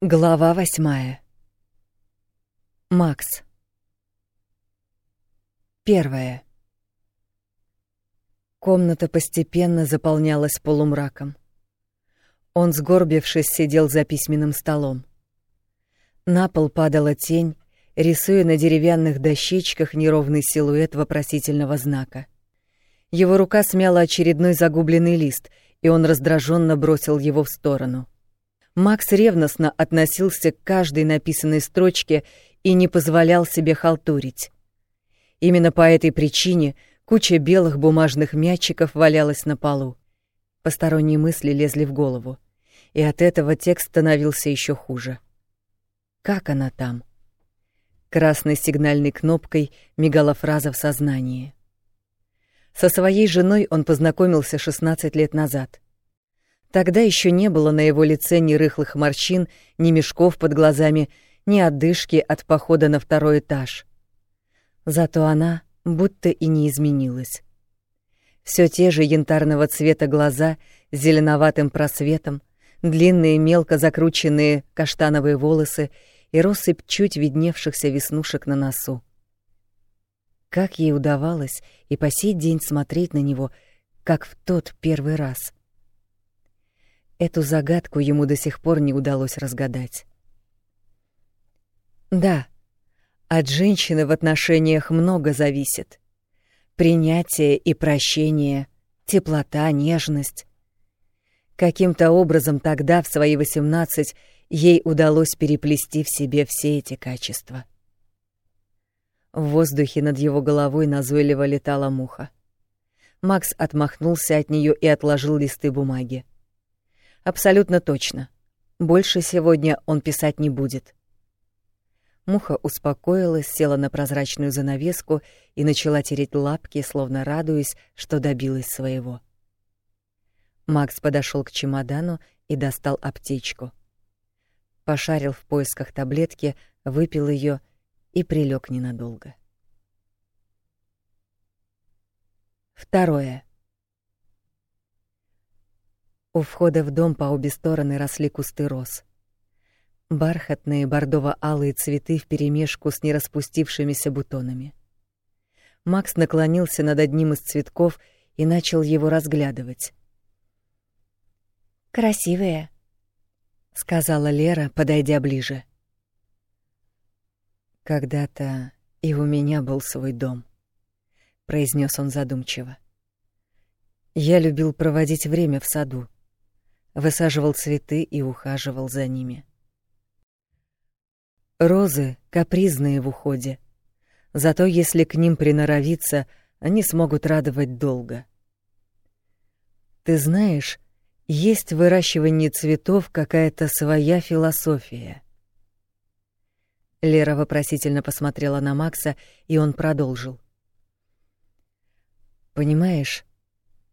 Глава восьмая. Макс. Первая. Комната постепенно заполнялась полумраком. Он, сгорбившись, сидел за письменным столом. На пол падала тень, рисуя на деревянных дощечках неровный силуэт вопросительного знака. Его рука смяла очередной загубленный лист, и он раздраженно бросил его в сторону — Макс ревностно относился к каждой написанной строчке и не позволял себе халтурить. Именно по этой причине куча белых бумажных мячиков валялась на полу. Посторонние мысли лезли в голову, и от этого текст становился еще хуже. Как она там? Красной сигнальной кнопкой мигала фраза в сознании. Со своей женой он познакомился 16 лет назад — Тогда еще не было на его лице ни рыхлых морщин, ни мешков под глазами, ни отдышки от похода на второй этаж. Зато она будто и не изменилась. Все те же янтарного цвета глаза с зеленоватым просветом, длинные мелко закрученные каштановые волосы и россыпь чуть видневшихся веснушек на носу. Как ей удавалось и по сей день смотреть на него, как в тот первый раз — Эту загадку ему до сих пор не удалось разгадать. Да, от женщины в отношениях много зависит. Принятие и прощение, теплота, нежность. Каким-то образом тогда, в свои восемнадцать, ей удалось переплести в себе все эти качества. В воздухе над его головой назойливо летала муха. Макс отмахнулся от нее и отложил листы бумаги. Абсолютно точно. Больше сегодня он писать не будет. Муха успокоилась, села на прозрачную занавеску и начала тереть лапки, словно радуясь, что добилась своего. Макс подошел к чемодану и достал аптечку. Пошарил в поисках таблетки, выпил ее и прилег ненадолго. Второе. У входа в дом по обе стороны росли кусты роз. Бархатные бордово-алые цветы вперемешку с нераспустившимися бутонами. Макс наклонился над одним из цветков и начал его разглядывать. «Красивые», — сказала Лера, подойдя ближе. «Когда-то и у меня был свой дом», — произнес он задумчиво. «Я любил проводить время в саду высаживал цветы и ухаживал за ними. Розы капризные в уходе, зато если к ним приноровиться, они смогут радовать долго. Ты знаешь, есть в выращивании цветов какая-то своя философия. Лера вопросительно посмотрела на Макса, и он продолжил. Понимаешь,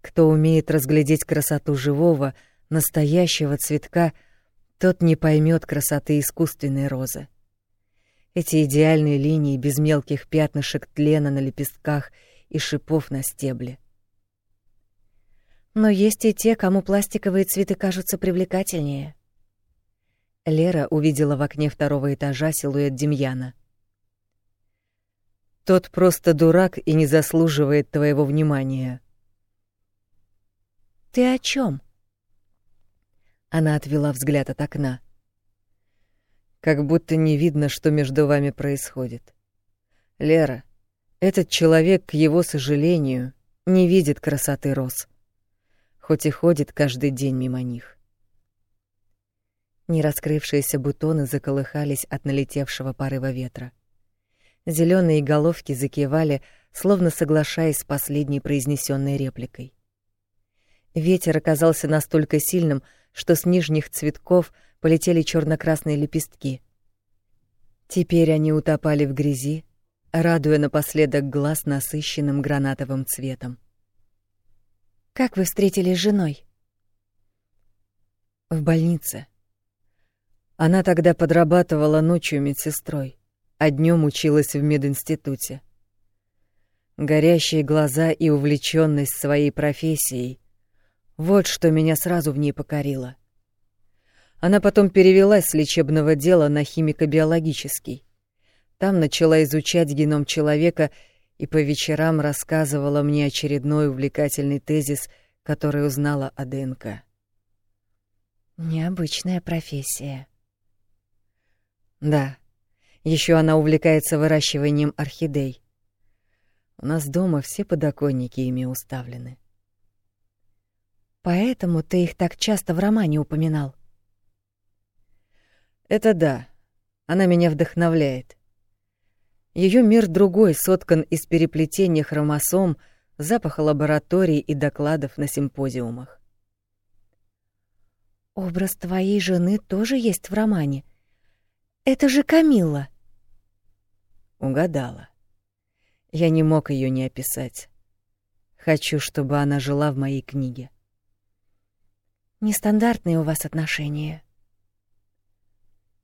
кто умеет разглядеть красоту живого — настоящего цветка, тот не поймет красоты искусственной розы. Эти идеальные линии без мелких пятнышек тлена на лепестках и шипов на стебле. Но есть и те, кому пластиковые цветы кажутся привлекательнее. Лера увидела в окне второго этажа силуэт Демьяна. Тот просто дурак и не заслуживает твоего внимания. Ты о чем? Она отвела взгляд от окна. Как будто не видно, что между вами происходит. Лера, этот человек, к его сожалению, не видит красоты роз, хоть и ходит каждый день мимо них. Нераскрывшиеся бутоны заколыхались от налетевшего порыва ветра. Зелёные головки закивали, словно соглашаясь с последней произнесенной репликой. Ветер оказался настолько сильным, что с нижних цветков полетели черно красные лепестки. Теперь они утопали в грязи, радуя напоследок глаз насыщенным гранатовым цветом. «Как вы встретились с женой?» «В больнице. Она тогда подрабатывала ночью медсестрой, а днем училась в мединституте. Горящие глаза и увлеченность своей профессией — вот что меня сразу в ней покорило. Она потом перевелась с лечебного дела на химико-биологический. Там начала изучать геном человека и по вечерам рассказывала мне очередной увлекательный тезис, который узнала о ДНК. Необычная профессия. Да. Еще она увлекается выращиванием орхидей. У нас дома все подоконники ими уставлены. Поэтому ты их так часто в романе упоминал. Это да. Она меня вдохновляет. Ее мир другой, соткан из переплетения хромосом, запаха лабораторий и докладов на симпозиумах. Образ твоей жены тоже есть в романе. Это же Камилла. Угадала. Я не мог ее не описать. Хочу, чтобы она жила в моей книге. Нестандартные у вас отношения.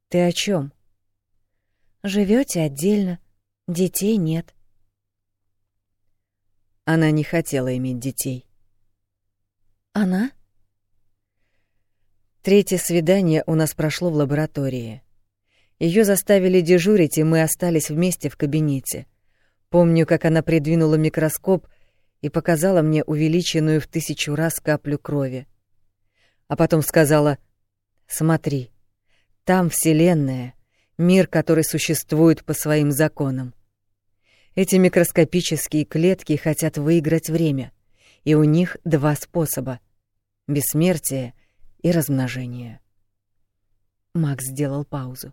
Ты о чем? Живете отдельно, детей нет. Она не хотела иметь детей. Она? Третье свидание у нас прошло в лаборатории. Ее заставили дежурить, и мы остались вместе в кабинете. Помню, как она придвинула микроскоп и показала мне увеличенную в тысячу раз каплю крови. А потом сказала «Смотри, там Вселенная, мир, который существует по своим законам. Эти микроскопические клетки хотят выиграть время, и у них два способа — бессмертие и размножение». Макс сделал паузу.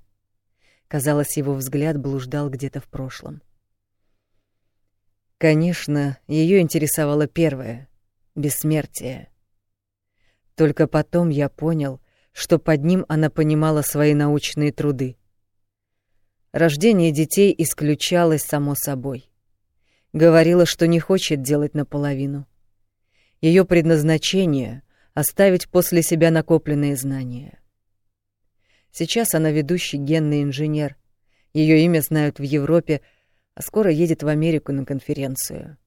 Казалось, его взгляд блуждал где-то в прошлом. Конечно, ее интересовало первое — бессмертие. Только потом я понял, что под ним она понимала свои научные труды. Рождение детей исключалось само собой. Говорила, что не хочет делать наполовину. Ее предназначение — оставить после себя накопленные знания. Сейчас она ведущий генный инженер. Ее имя знают в Европе — а скоро едет в Америку на конференцию.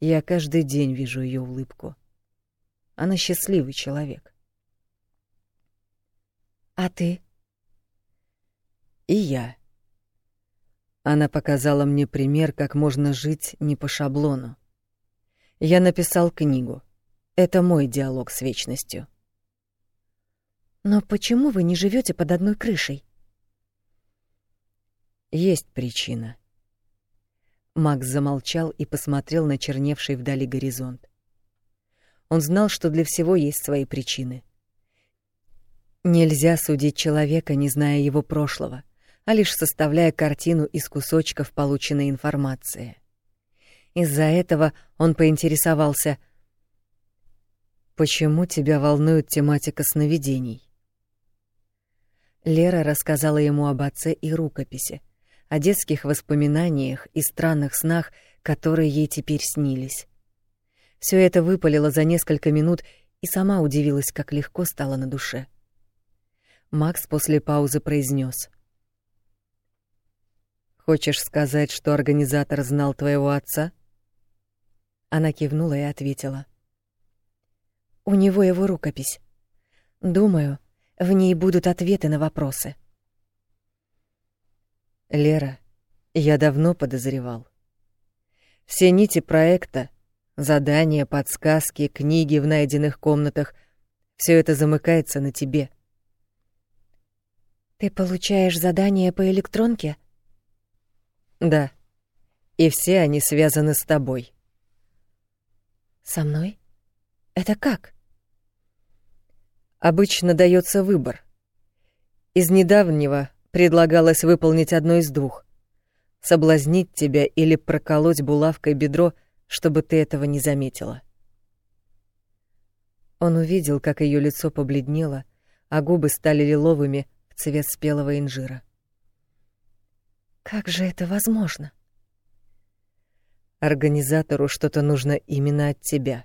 Я каждый день вижу ее улыбку. Она счастливый человек. А ты? И я. Она показала мне пример, как можно жить не по шаблону. Я написал книгу. Это мой диалог с вечностью. Но почему вы не живете под одной крышей? Есть причина. Макс замолчал и посмотрел на черневший вдали горизонт. Он знал, что для всего есть свои причины. Нельзя судить человека, не зная его прошлого, а лишь составляя картину из кусочков полученной информации. Из-за этого он поинтересовался, «Почему тебя волнует тематика сновидений?» Лера рассказала ему об отце и рукописи, о детских воспоминаниях и странных снах, которые ей теперь снились. Все это выпалило за несколько минут и сама удивилась, как легко стало на душе. Макс после паузы произнес: Хочешь сказать, что организатор знал твоего отца? Она кивнула и ответила: У него его рукопись. Думаю, в ней будут ответы на вопросы. Лера, я давно подозревал. Все нити проекта, задания, подсказки, книги в найденных комнатах — все это замыкается на тебе. Ты получаешь задания по электронке? Да. И все они связаны с тобой. Со мной? Это как? Обычно дается выбор. Из недавнего предлагалось выполнить одно из двух — соблазнить тебя или проколоть булавкой бедро, чтобы ты этого не заметила. Он увидел, как ее лицо побледнело, а губы стали лиловыми в цвет спелого инжира. Как же это возможно? Организатору что-то нужно именно от тебя.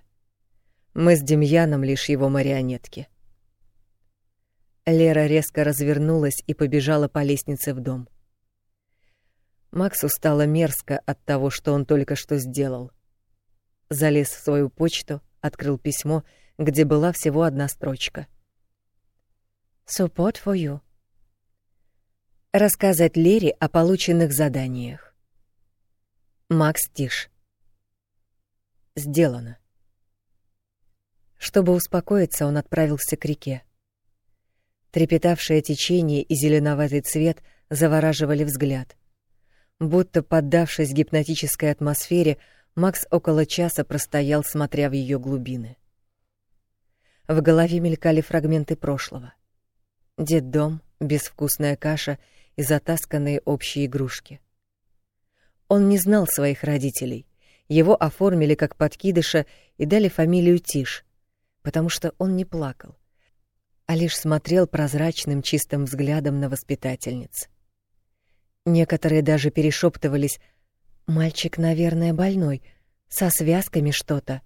Мы с Демьяном лишь его марионетки. Лера резко развернулась и побежала по лестнице в дом. Максу стало мерзко от того, что он только что сделал. Залез в свою почту, открыл письмо, где была всего одна строчка. Support for you. Рассказать Лере о полученных заданиях. Макс Тиш. Сделано. Чтобы успокоиться, он отправился к реке. Трепетавшее течение и зеленоватый цвет завораживали взгляд. Будто поддавшись гипнотической атмосфере, Макс около часа простоял, смотря в ее глубины. В голове мелькали фрагменты прошлого. Детдом, безвкусная каша и затасканные общие игрушки. Он не знал своих родителей. Его оформили как подкидыша и дали фамилию Тиш, потому что он не плакал, а лишь смотрел прозрачным чистым взглядом на воспитательниц. Некоторые даже перешептывались «Мальчик, наверное, больной, со связками что-то».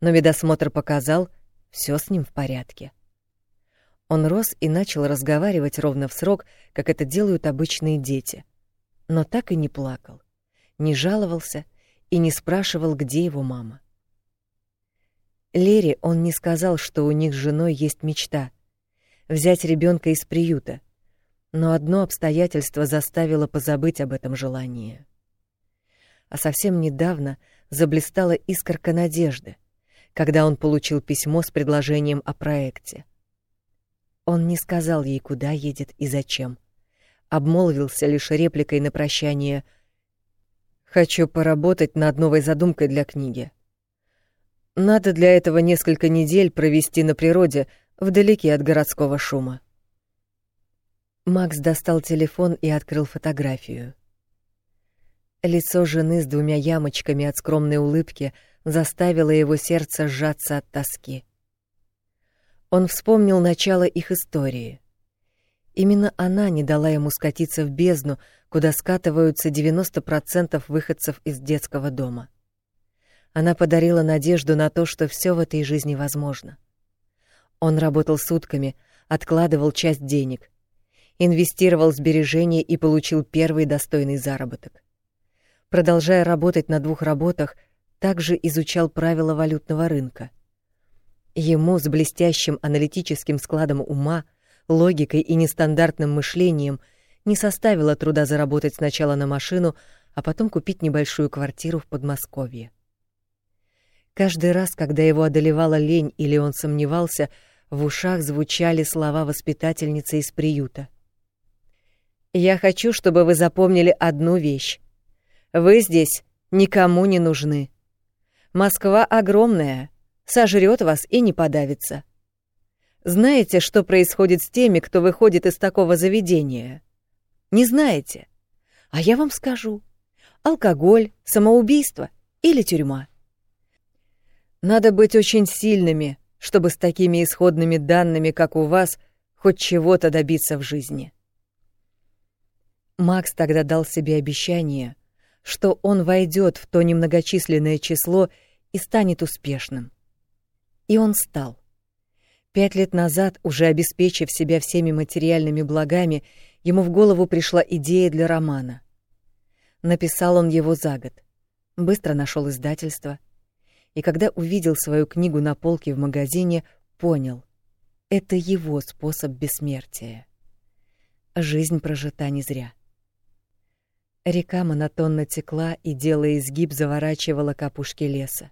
Но медосмотр показал, все с ним в порядке. Он рос и начал разговаривать ровно в срок, как это делают обычные дети. Но так и не плакал, не жаловался и не спрашивал, где его мама. Лере он не сказал, что у них с женой есть мечта — взять ребенка из приюта, но одно обстоятельство заставило позабыть об этом желании. А совсем недавно заблистала искорка надежды, когда он получил письмо с предложением о проекте. Он не сказал ей, куда едет и зачем. Обмолвился лишь репликой на прощание «Хочу поработать над новой задумкой для книги». Надо для этого несколько недель провести на природе, вдалеке от городского шума. Макс достал телефон и открыл фотографию. Лицо жены с двумя ямочками от скромной улыбки заставило его сердце сжаться от тоски. Он вспомнил начало их истории. Именно она не дала ему скатиться в бездну, куда скатываются 90% выходцев из детского дома. Она подарила надежду на то, что все в этой жизни возможно. Он работал сутками, откладывал часть денег, инвестировал сбережения и получил первый достойный заработок. Продолжая работать на двух работах, также изучал правила валютного рынка — Ему с блестящим аналитическим складом ума, логикой и нестандартным мышлением не составило труда заработать сначала на машину, а потом купить небольшую квартиру в Подмосковье. Каждый раз, когда его одолевала лень или он сомневался, в ушах звучали слова воспитательницы из приюта. «Я хочу, чтобы вы запомнили одну вещь. Вы здесь никому не нужны. Москва огромная, сожрет вас и не подавится. Знаете, что происходит с теми, кто выходит из такого заведения? Не знаете? А я вам скажу. Алкоголь, самоубийство или тюрьма. Надо быть очень сильными, чтобы с такими исходными данными, как у вас, хоть чего-то добиться в жизни. Макс тогда дал себе обещание, что он войдет в то немногочисленное число и станет успешным. И он стал. Пять лет назад, уже обеспечив себя всеми материальными благами, ему в голову пришла идея для романа. Написал он его за год. Быстро нашел издательство. И когда увидел свою книгу на полке в магазине, понял — это его способ бессмертия. Жизнь прожита не зря. Река монотонно текла и, делая изгиб, заворачивала капушки леса.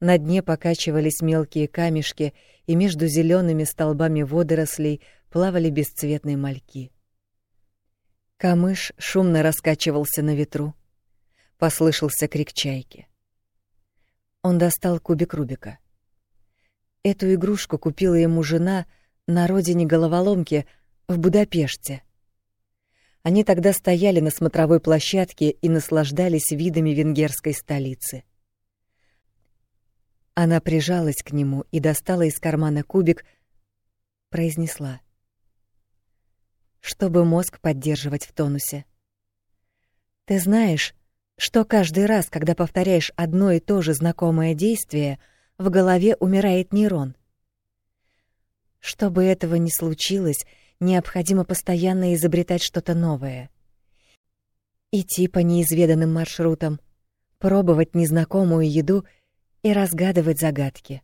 На дне покачивались мелкие камешки, и между зелеными столбами водорослей плавали бесцветные мальки. Камыш шумно раскачивался на ветру. Послышался крик чайки. Он достал кубик Рубика. Эту игрушку купила ему жена на родине головоломки в Будапеште. Они тогда стояли на смотровой площадке и наслаждались видами венгерской столицы. Она прижалась к нему и достала из кармана кубик, произнесла: "Чтобы мозг поддерживать в тонусе. Ты знаешь, что каждый раз, когда повторяешь одно и то же знакомое действие, в голове умирает нейрон. Чтобы этого не случилось, необходимо постоянно изобретать что-то новое. Идти по неизведанным маршрутам, пробовать незнакомую еду — и разгадывать загадки.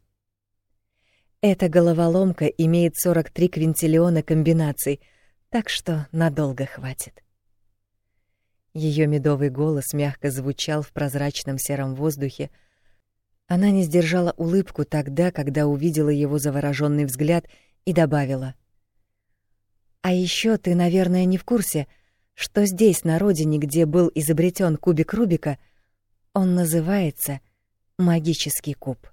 Эта головоломка имеет 43 квинтиллиона комбинаций, так что надолго хватит. Ее медовый голос мягко звучал в прозрачном сером воздухе. Она не сдержала улыбку тогда, когда увидела его завороженный взгляд и добавила: "А еще ты, наверное, не в курсе, что здесь, на родине, где был изобретен кубик Рубика, он называется магический куб".